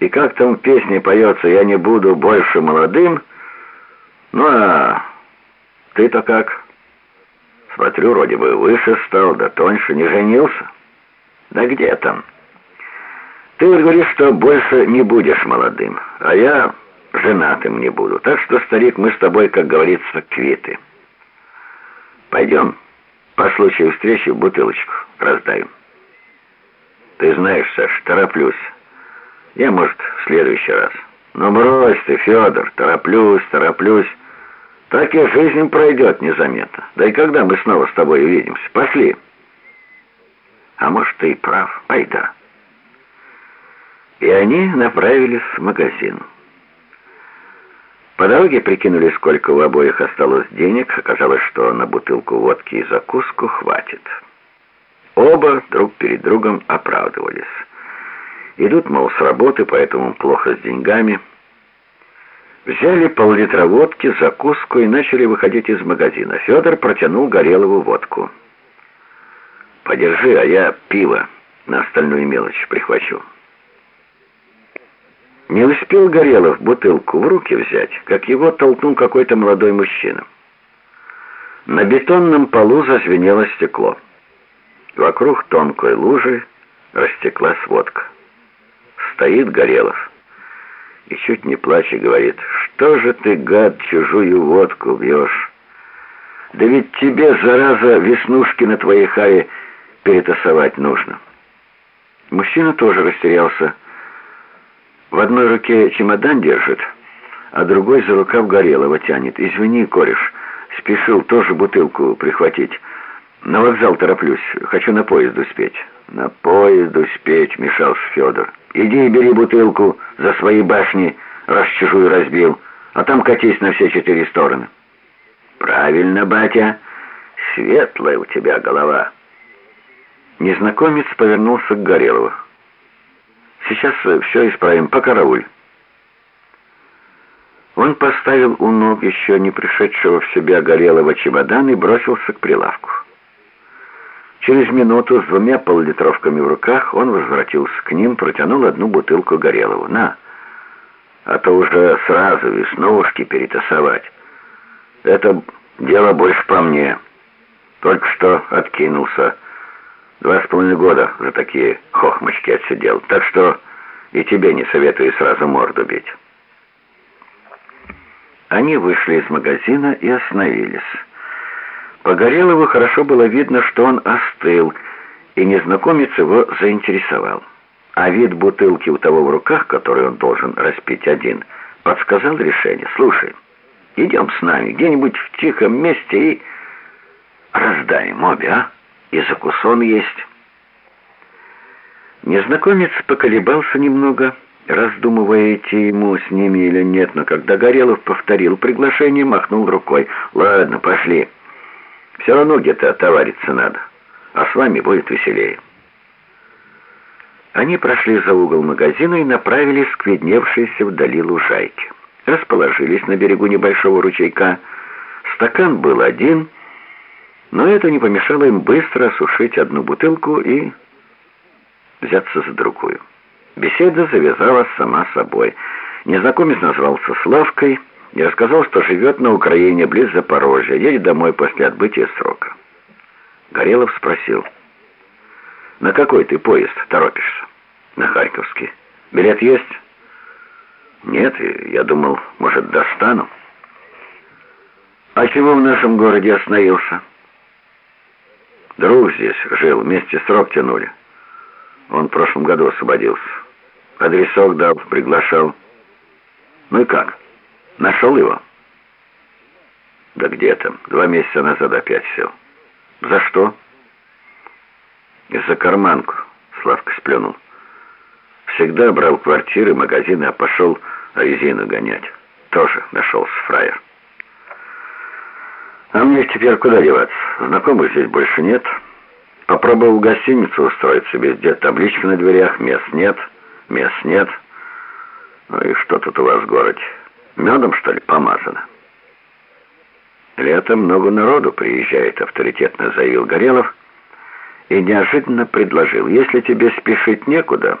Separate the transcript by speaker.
Speaker 1: И как там в песне поется «Я не буду больше молодым», ну а ты-то как? Смотрю, вроде бы выше стал, да тоньше, не женился. Да где там? Ты говоришь, что больше не будешь молодым, а я женатым не буду. Так что, старик, мы с тобой, как говорится, квиты. Пойдем, по случаю встречи бутылочку раздавим. Ты знаешь, Саш, тороплюсь. Я, может, в следующий раз. Ну, брось ты, Федор, тороплюсь, тороплюсь. Так и жизнь пройдет незаметно. Да и когда мы снова с тобой увидимся? Пошли. А может, ты и прав. Айда. И они направились в магазин. По дороге прикинули, сколько у обоих осталось денег. Оказалось, что на бутылку водки и закуску хватит. Оба друг перед другом оправдывались. Идут, мол, с работы, поэтому плохо с деньгами. Взяли пол-литра водки, закуску и начали выходить из магазина. Федор протянул Горелову водку. «Подержи, а я пиво на остальную мелочь прихвачу». Не успел Горелов бутылку в руки взять, как его толкнул какой-то молодой мужчина. На бетонном полу зазвенело стекло. Вокруг тонкой лужи растеклась водка. Стоит Горелов и чуть не плача говорит, «Что же ты, гад, чужую водку бьешь? Да ведь тебе, зараза, веснушки на твоей харе перетасовать нужно». Мужчина тоже растерялся. В одной руке чемодан держит, а другой за рукав Горелого тянет. «Извини, кореш, спешил тоже бутылку прихватить. На вокзал тороплюсь, хочу на поезд успеть». «На поезд успеть», — мешался Федор. Иди и бери бутылку за свои башни, раз чужую разбил, а там катись на все четыре стороны. Правильно, батя, светлая у тебя голова. Незнакомец повернулся к Горелову. Сейчас все исправим, пока карауль. Он поставил у ног еще не пришедшего в себя Горелого чемодан и бросился к прилавку. Через минуту с двумя поллитровками в руках он возвратился к ним, протянул одну бутылку Горелову. «На, а то уже сразу веснушки перетасовать. Это дело больше по мне. Только что откинулся. Два с половиной года за такие хохмочки отсидел. Так что и тебе не советую сразу морду бить». Они вышли из магазина и остановились. По Горелову хорошо было видно, что он остыл, и незнакомец его заинтересовал. А вид бутылки у того в руках, который он должен распить один, подсказал решение. «Слушай, идем с нами где-нибудь в тихом месте и раздаем обе, а? И закусон есть». Незнакомец поколебался немного, раздумывая, идти ему с ними или нет, но когда Горелов повторил приглашение, махнул рукой. «Ладно, пошли». Все равно где-то отовариться надо, а с вами будет веселее». Они прошли за угол магазина и направились к видневшейся вдали лужайке. Расположились на берегу небольшого ручейка. Стакан был один, но это не помешало им быстро осушить одну бутылку и взяться за другую. Беседа завязалась сама собой. Незнакомец назвался Славкой, и рассказал, что живет на Украине, близ Запорожья, едет домой после отбытия срока. Горелов спросил, «На какой ты поезд торопишься?» «На Харьковский. Билет есть?» «Нет, я думал, может, достану». «А чего в нашем городе остановился?» «Друг здесь жил, вместе срок тянули. Он в прошлом году освободился. Адресок дал, приглашал. Ну и как?» Нашел его? Да где там? Два месяца назад опять сел. За что? За карманку, Славка сплюнул. Всегда брал квартиры, магазины, а пошел резину гонять. Тоже нашелся фраер. А мне теперь куда деваться? Знакомых здесь больше нет. Попробовал в гостиницу устроиться везде. Табличка на дверях, мест нет, мест нет. Ну и что тут у вас в городе? Медом, что ли, помазано? Летом много народу приезжает, авторитетно заявил Горелов и неожиданно предложил, если тебе спешить некуда,